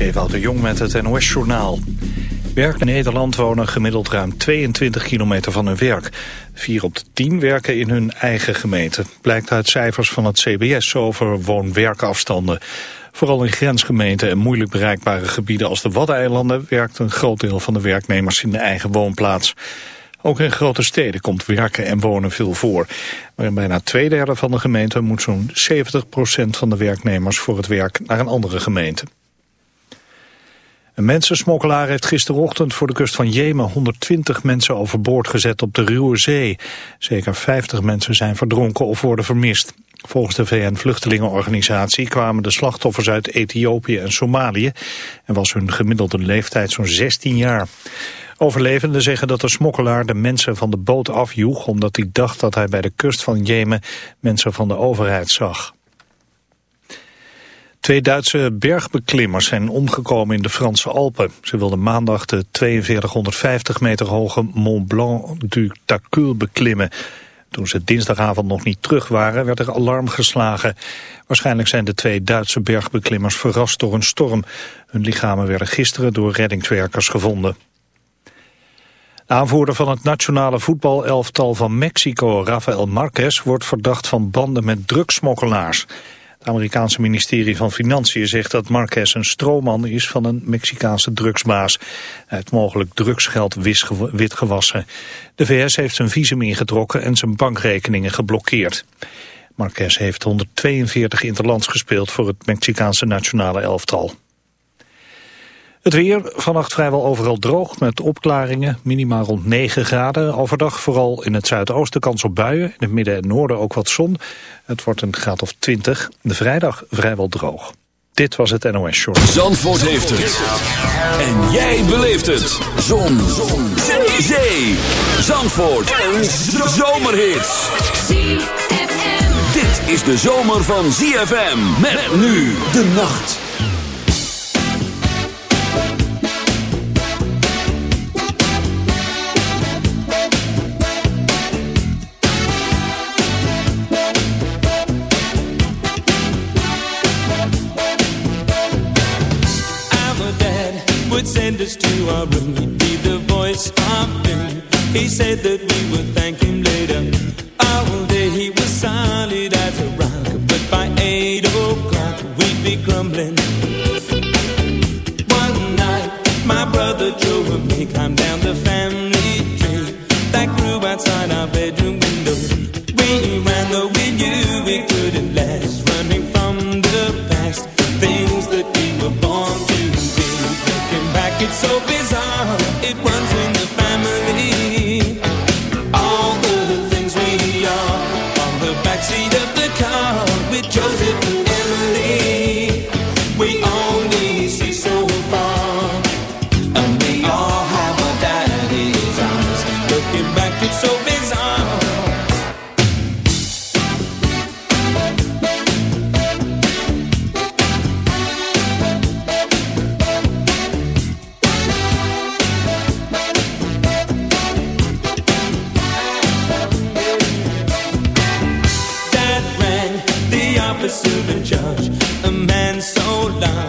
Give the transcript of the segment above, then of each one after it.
is de Jong met het NOS-journaal. Werk in Nederland wonen gemiddeld ruim 22 kilometer van hun werk. Vier op de tien werken in hun eigen gemeente. Blijkt uit cijfers van het CBS over woon-werkafstanden. Vooral in grensgemeenten en moeilijk bereikbare gebieden als de Waddeneilanden... werkt een groot deel van de werknemers in de eigen woonplaats. Ook in grote steden komt werken en wonen veel voor. Maar in bijna twee derde van de gemeenten moet zo'n 70% van de werknemers voor het werk naar een andere gemeente. Een mensensmokkelaar heeft gisterochtend voor de kust van Jemen 120 mensen overboord gezet op de Ruwe Zee. Zeker 50 mensen zijn verdronken of worden vermist. Volgens de VN-vluchtelingenorganisatie kwamen de slachtoffers uit Ethiopië en Somalië en was hun gemiddelde leeftijd zo'n 16 jaar. Overlevenden zeggen dat de smokkelaar de mensen van de boot afjoeg... omdat hij dacht dat hij bij de kust van Jemen mensen van de overheid zag. Twee Duitse bergbeklimmers zijn omgekomen in de Franse Alpen. Ze wilden maandag de 4250 meter hoge Mont Blanc du Tacul beklimmen. Toen ze dinsdagavond nog niet terug waren, werd er alarm geslagen. Waarschijnlijk zijn de twee Duitse bergbeklimmers verrast door een storm. Hun lichamen werden gisteren door reddingswerkers gevonden. De aanvoerder van het nationale voetbalelftal van Mexico, Rafael Marquez, wordt verdacht van banden met drugsmokkelaars. Het Amerikaanse ministerie van Financiën zegt dat Marquez een stroomman is van een Mexicaanse drugsbaas. Heeft mogelijk drugsgeld witgewassen. De VS heeft zijn visum ingetrokken en zijn bankrekeningen geblokkeerd. Marquez heeft 142 interlands gespeeld voor het Mexicaanse nationale elftal. Het weer, vannacht vrijwel overal droog met opklaringen, minimaal rond 9 graden. Overdag vooral in het zuidoosten kans op buien, in het midden en noorden ook wat zon. Het wordt een graad of 20, de vrijdag vrijwel droog. Dit was het NOS Short. Zandvoort heeft het. En jij beleeft het. Zon. zon. Zee. Zee. Zandvoort. Een zomerhit. Dit is de zomer van ZFM. Met nu de nacht. Our room. He'd the voice of doom. He said that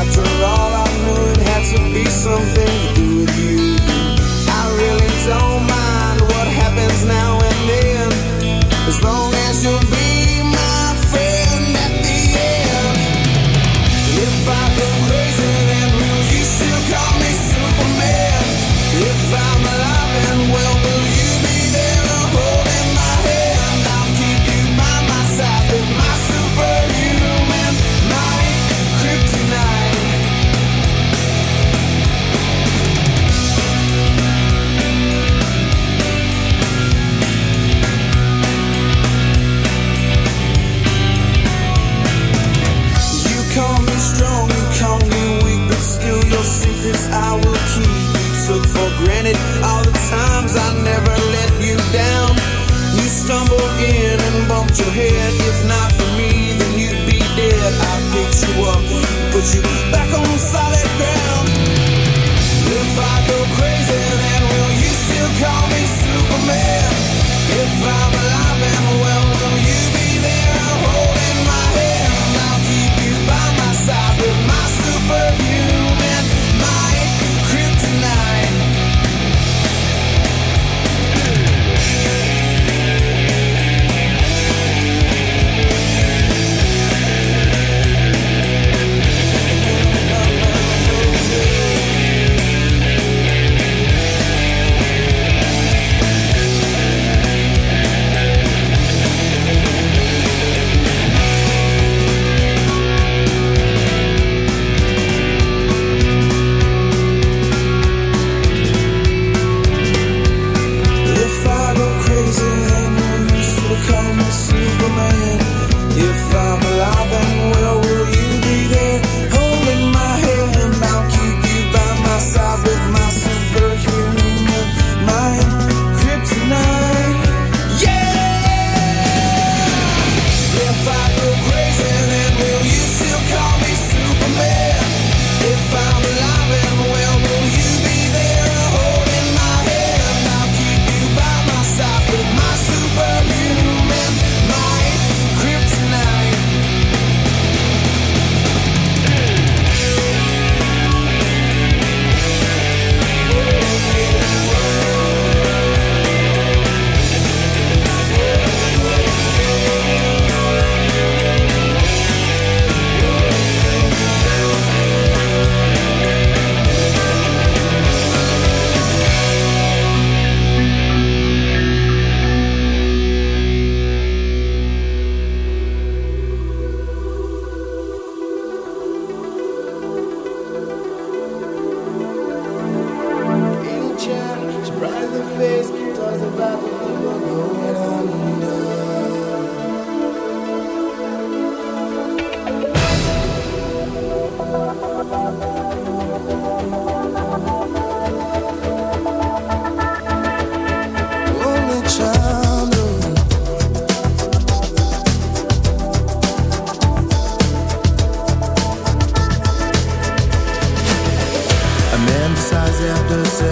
After all I knew, it had to be something granted all the times I never let you down. You stumbled in and bumped your head. If not for me, then you'd be dead. I picked you up, put you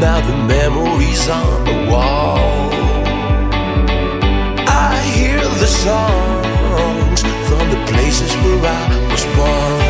now the memories on the wall. I hear the songs from the places where I was born.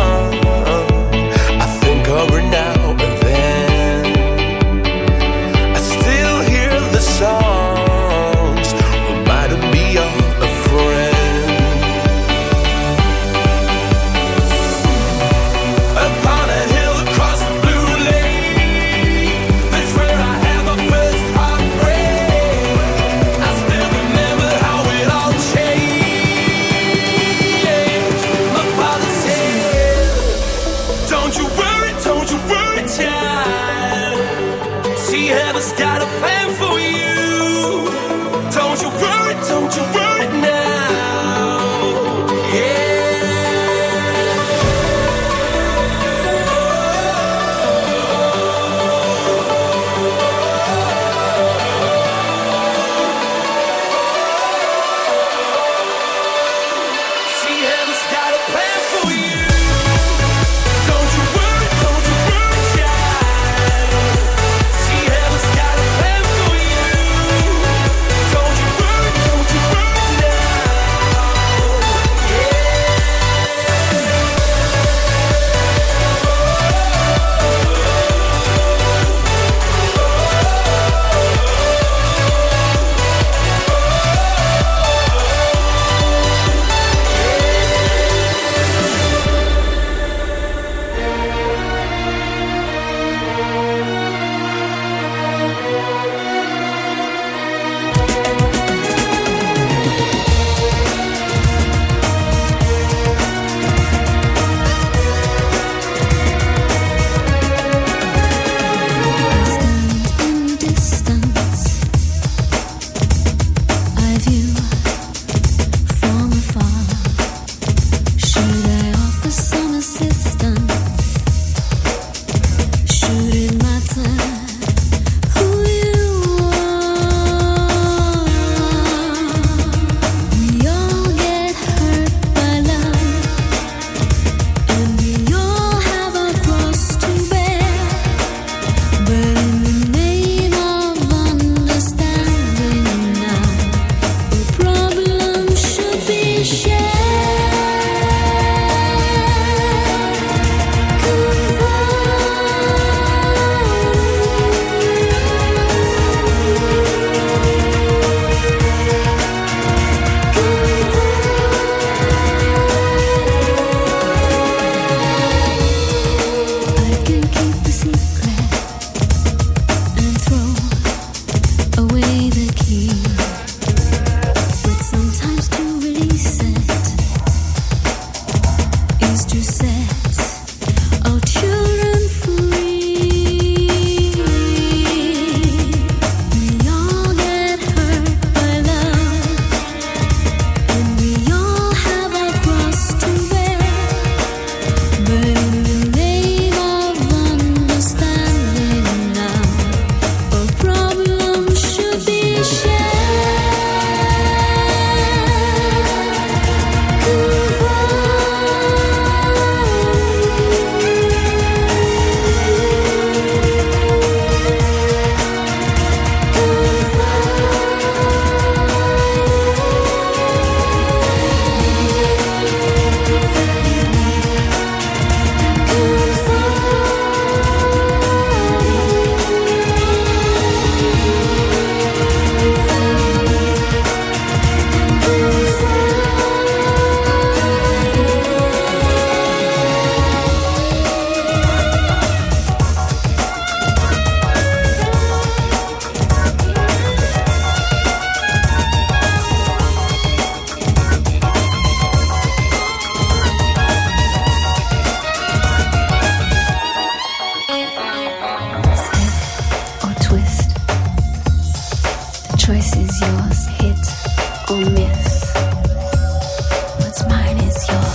just gotta plan for choice is yours, hit or miss. What's mine is yours.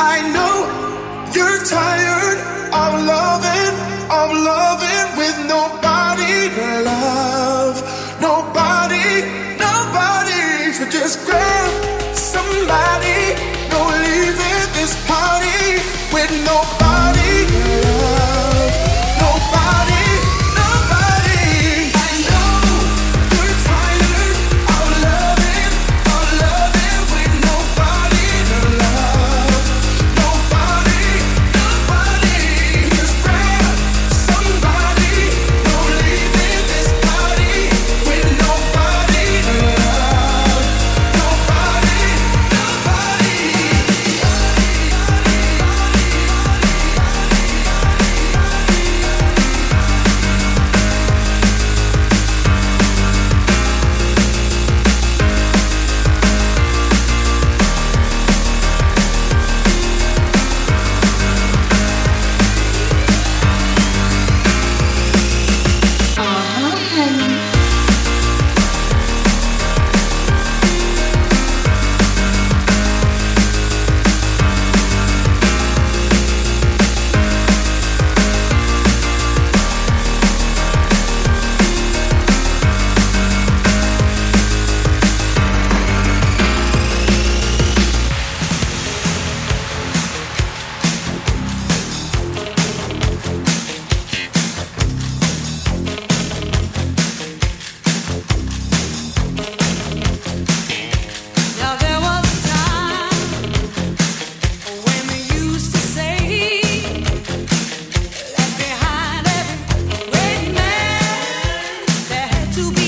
I know you're tired of loving, of loving with nobody to love. Nobody, nobody. So just grab somebody. No leaving this party with no. to be